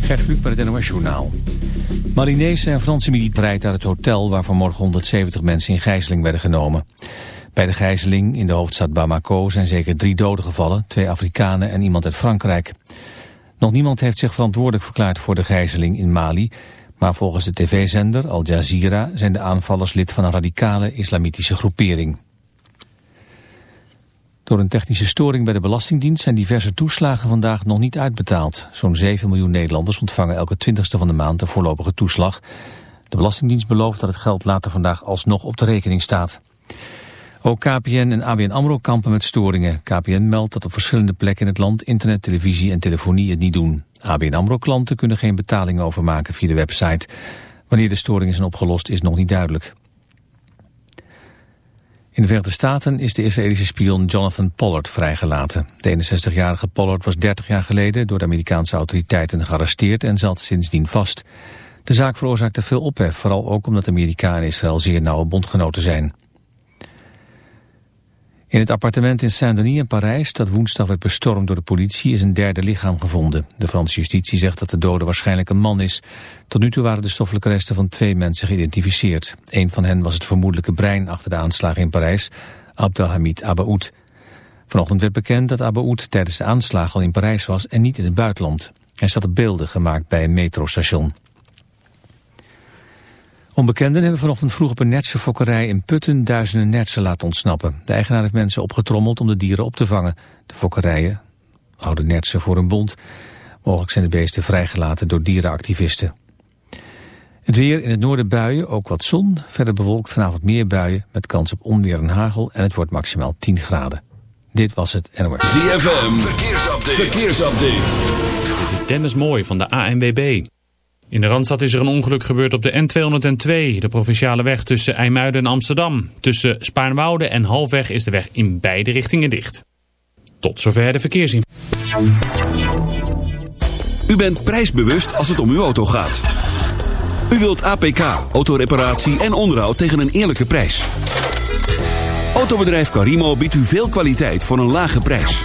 Gert Kluk met het NOS Journaal. Marinese en Franse militairen uit het hotel waar vanmorgen 170 mensen in gijzeling werden genomen. Bij de gijzeling in de hoofdstad Bamako zijn zeker drie doden gevallen, twee Afrikanen en iemand uit Frankrijk. Nog niemand heeft zich verantwoordelijk verklaard voor de gijzeling in Mali, maar volgens de tv-zender Al Jazeera zijn de aanvallers lid van een radicale islamitische groepering. Door een technische storing bij de Belastingdienst zijn diverse toeslagen vandaag nog niet uitbetaald. Zo'n 7 miljoen Nederlanders ontvangen elke twintigste van de maand een voorlopige toeslag. De Belastingdienst belooft dat het geld later vandaag alsnog op de rekening staat. Ook KPN en ABN AMRO kampen met storingen. KPN meldt dat op verschillende plekken in het land internet, televisie en telefonie het niet doen. ABN AMRO-klanten kunnen geen betalingen overmaken via de website. Wanneer de storingen zijn opgelost is nog niet duidelijk. In de Verenigde Staten is de Israëlische spion Jonathan Pollard vrijgelaten. De 61-jarige Pollard was 30 jaar geleden door de Amerikaanse autoriteiten gearresteerd en zat sindsdien vast. De zaak veroorzaakte veel ophef, vooral ook omdat Amerika en Israël zeer nauwe bondgenoten zijn. In het appartement in Saint-Denis in Parijs, dat woensdag werd bestormd door de politie, is een derde lichaam gevonden. De Franse justitie zegt dat de dode waarschijnlijk een man is. Tot nu toe waren de stoffelijke resten van twee mensen geïdentificeerd. Een van hen was het vermoedelijke brein achter de aanslagen in Parijs, Abdelhamid Abaoud. Vanochtend werd bekend dat Abaoud tijdens de aanslagen al in Parijs was en niet in het buitenland. Hij zat beelden gemaakt bij een metrostation. Onbekenden hebben vanochtend vroeg op een netse fokkerij in Putten duizenden nertsen laten ontsnappen. De eigenaar heeft mensen opgetrommeld om de dieren op te vangen. De fokkerijen houden nertsen voor een bond. Mogelijk zijn de beesten vrijgelaten door dierenactivisten. Het weer in het noorden buien, ook wat zon. Verder bewolkt vanavond meer buien met kans op onweer en hagel. En het wordt maximaal 10 graden. Dit was het NOS. ZFM, verkeersupdate. verkeersupdate. Dit is Dennis Mooi van de ANWB. In de Randstad is er een ongeluk gebeurd op de N202, de provinciale weg tussen IJmuiden en Amsterdam. Tussen Spaarnwoude en Halfweg is de weg in beide richtingen dicht. Tot zover de verkeersinformatie. U bent prijsbewust als het om uw auto gaat. U wilt APK, autoreparatie en onderhoud tegen een eerlijke prijs. Autobedrijf Carimo biedt u veel kwaliteit voor een lage prijs.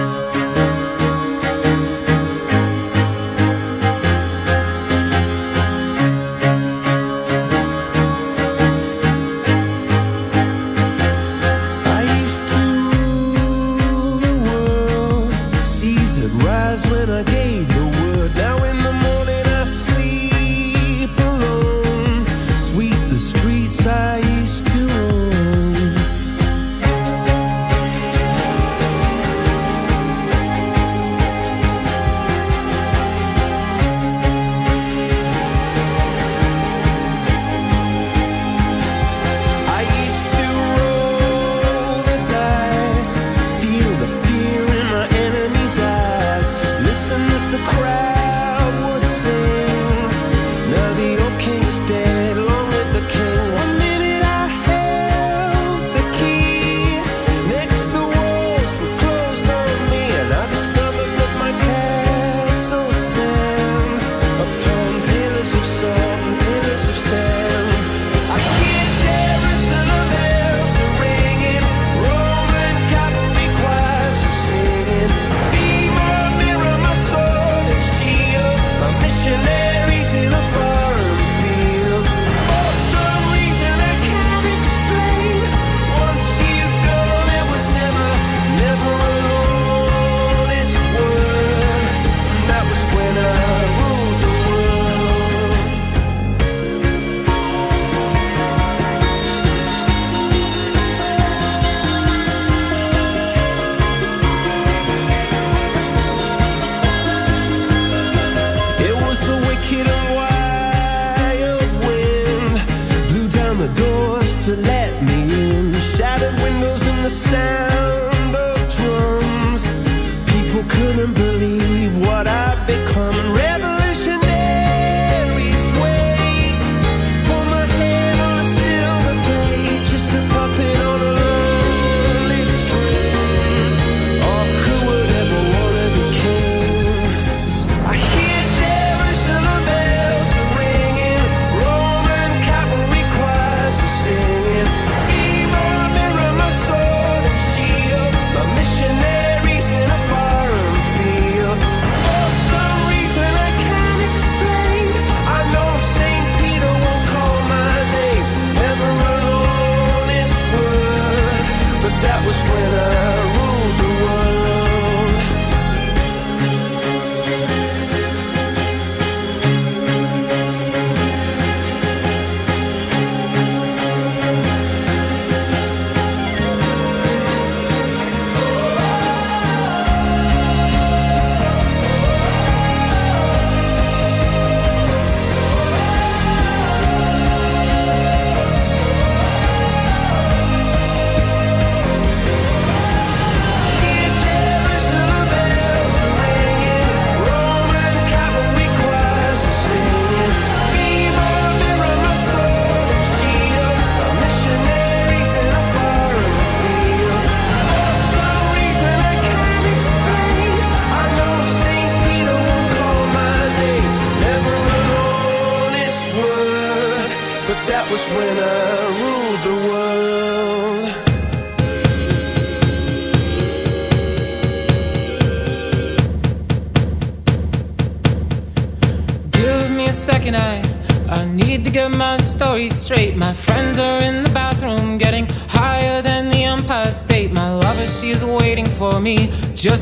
would when I gave the word. Now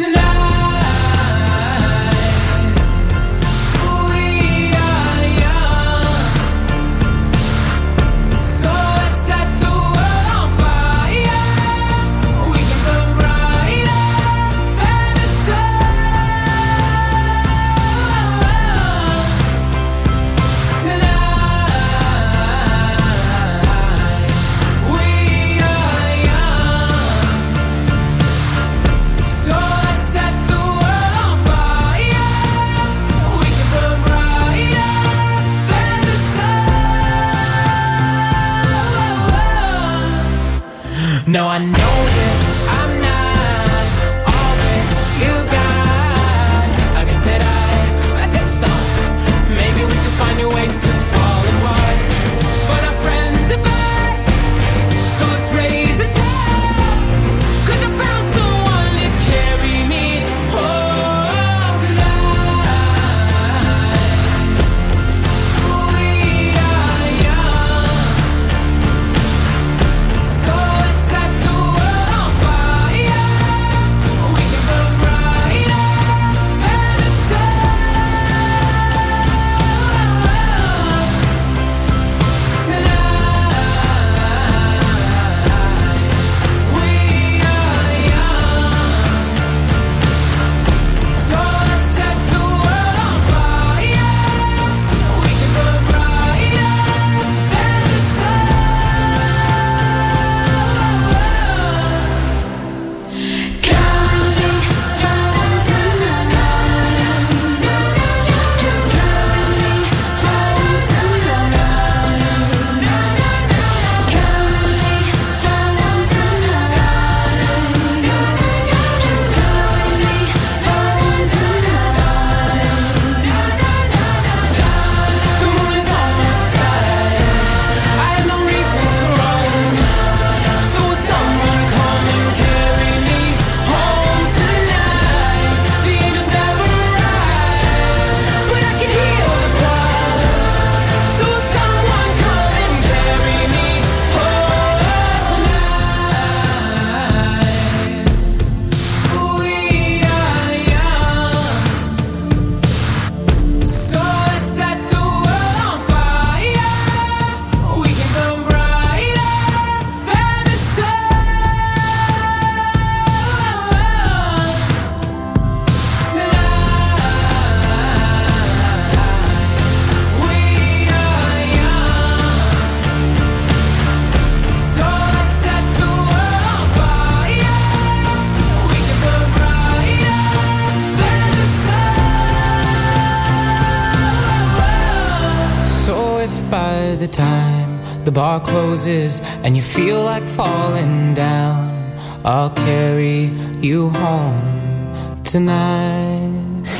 tonight. No, I know.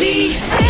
See.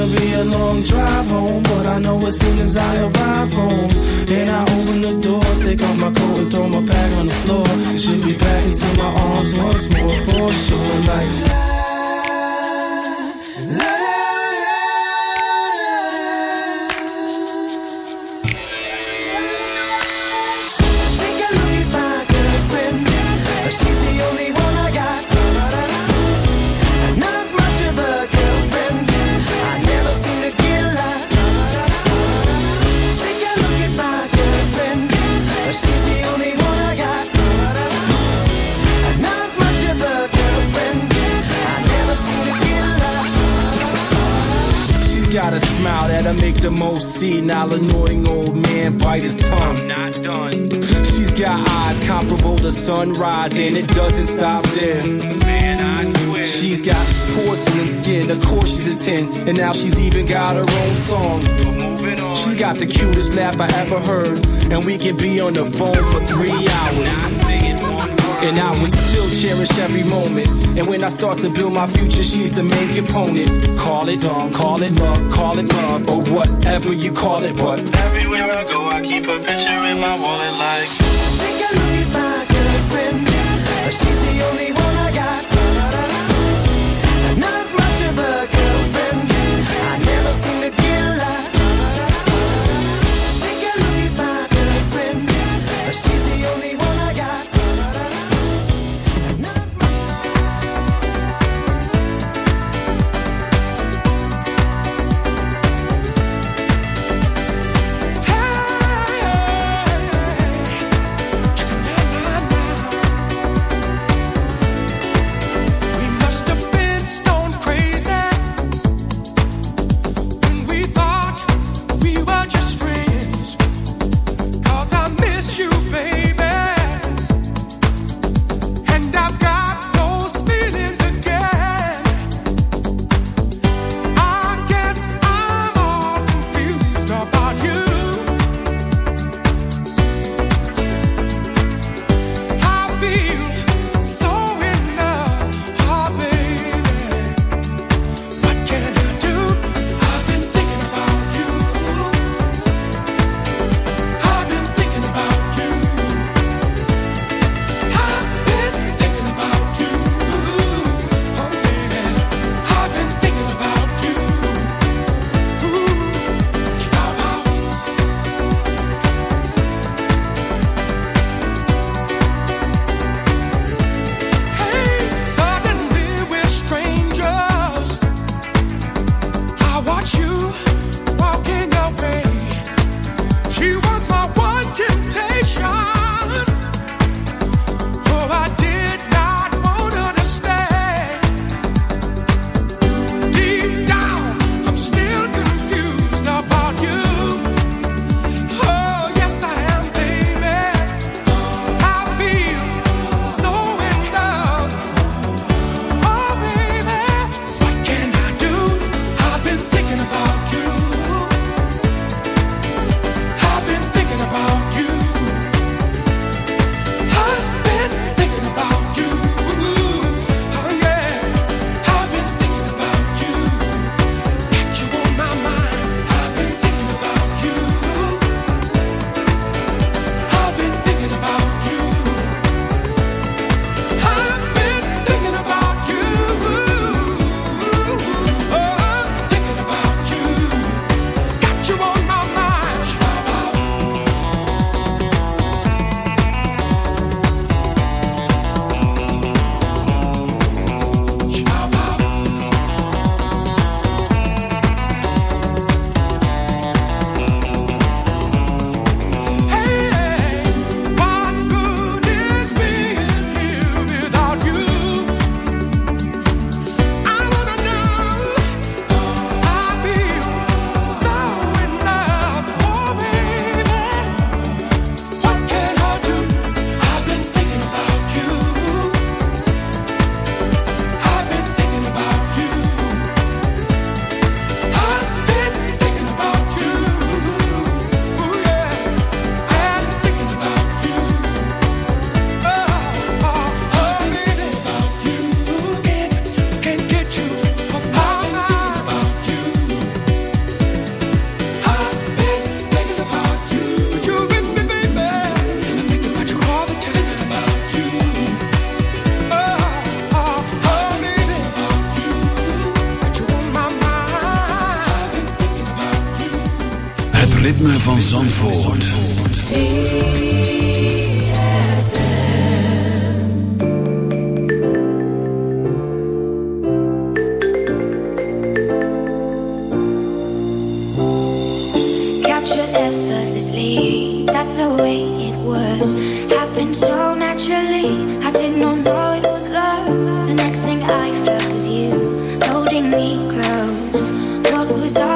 gonna be a long drive home, but I know as soon as I arrive home, then I open the door, take off my coat and throw my bag on the floor. Cutest laugh I ever heard, and we can be on the phone for three hours. And I would still cherish every moment. And when I start to build my future, she's the main component. Call it love, call it love, call it love, or whatever you call it. But everywhere I go, I keep a picture in my wallet like.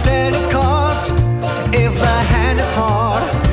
instead it's caught if the hand is hard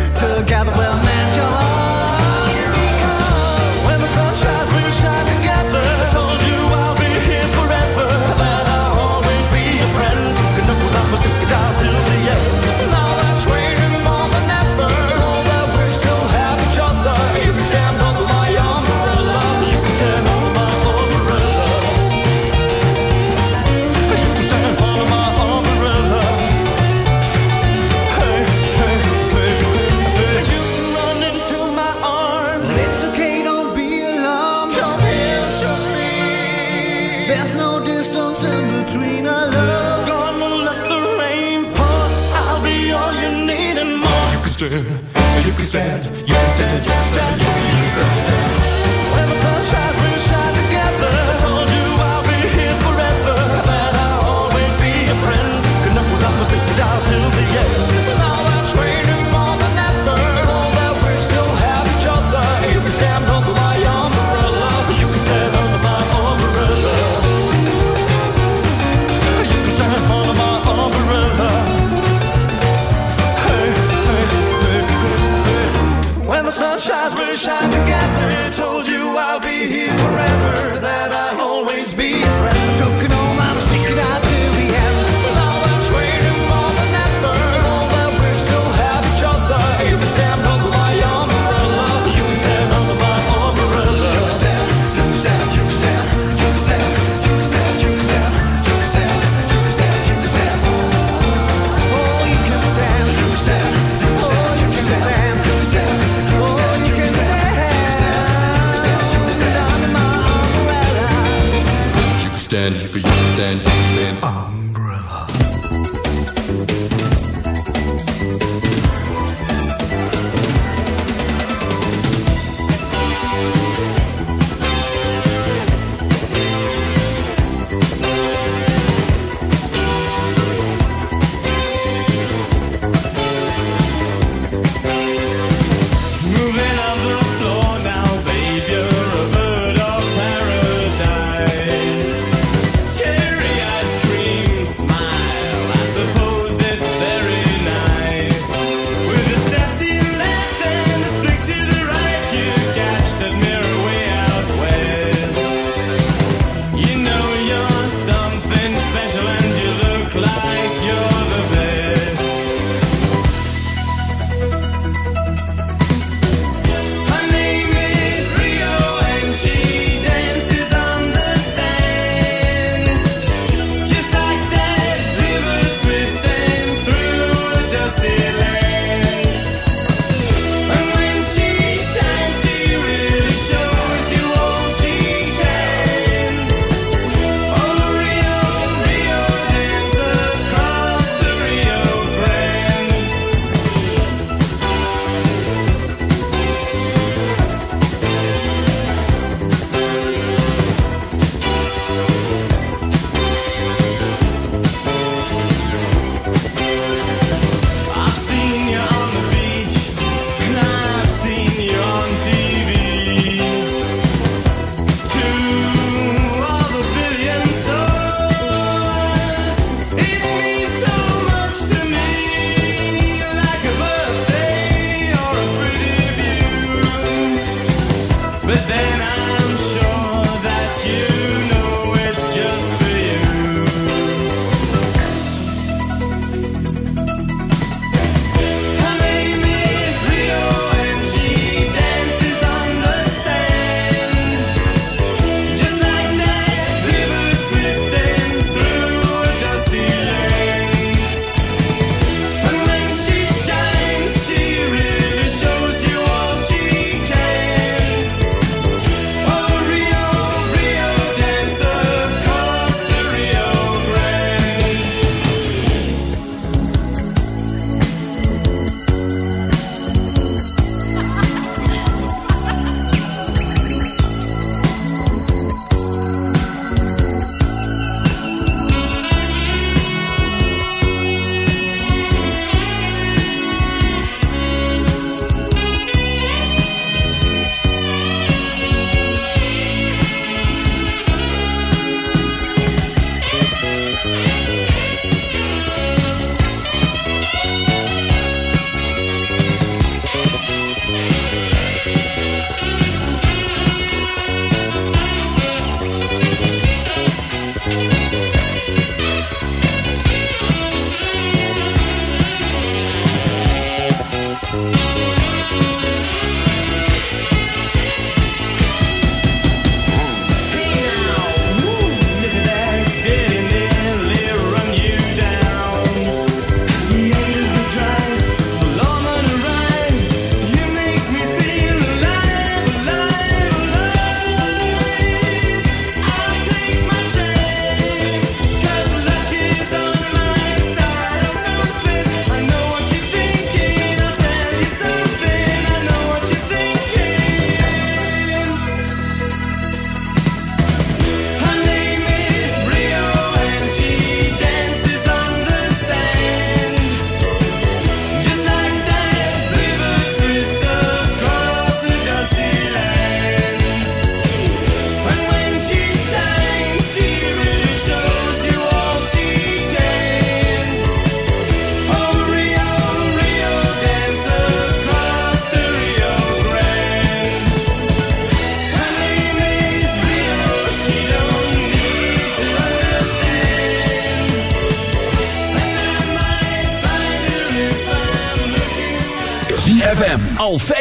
stand, stand. Ah.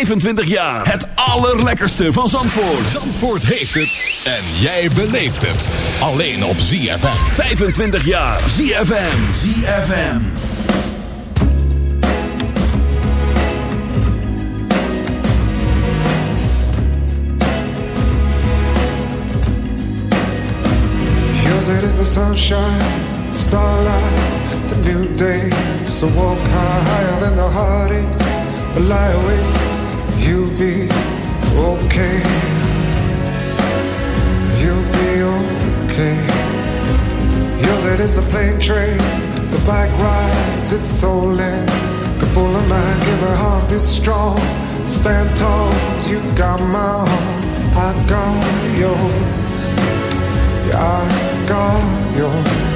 25 jaar. Het allerlekkerste van Zandvoort. Zandvoort heeft het. En jij beleeft het. Alleen op ZFM. 25 jaar. ZFM. ZFM. Yours it is the sunshine, starlight, the new day. So walk high higher than the heartaches, the lie awake. okay. You'll be okay. Yours it is a plane train, the bike rides its soul in. Could fool a mind, give her heart this strong. Stand tall, you got my heart, I got yours. Yeah, I got yours.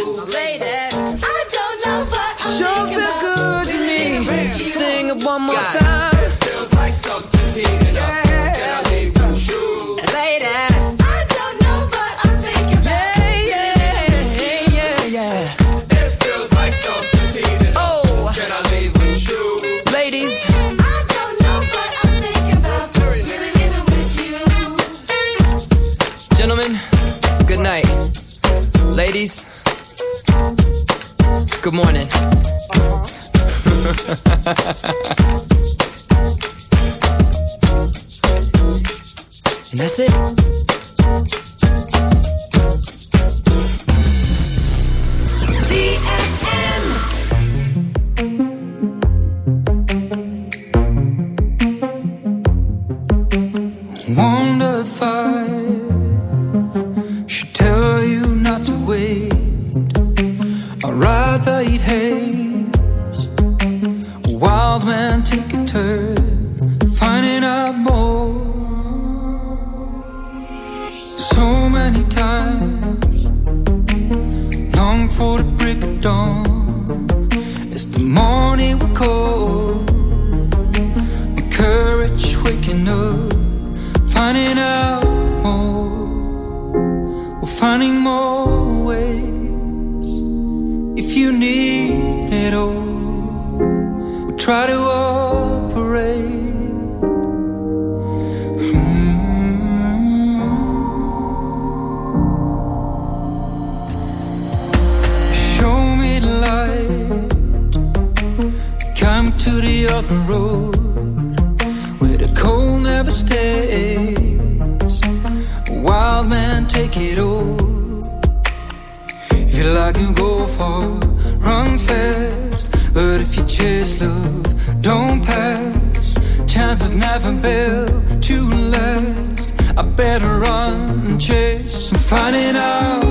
One more time. It feels like something's heating up. Can I leave with you? Ladies, I don't know, but I'm thinking yeah, yeah, yeah, yeah. It feels like something's heating up. Oh, can I leave with you? Ladies. I don't know, but I'm thinking about really leaving with you. Gentlemen, good night. Ladies, good morning. Uh-huh. and that's it. If you need it all, we try to operate. Hmm. Show me the light, come to the other road where the cold never stays. A wild man, take it all. Like to go far, run fast. But if you chase love, don't pass. Chances never built to last. I better run and chase. I'm finding out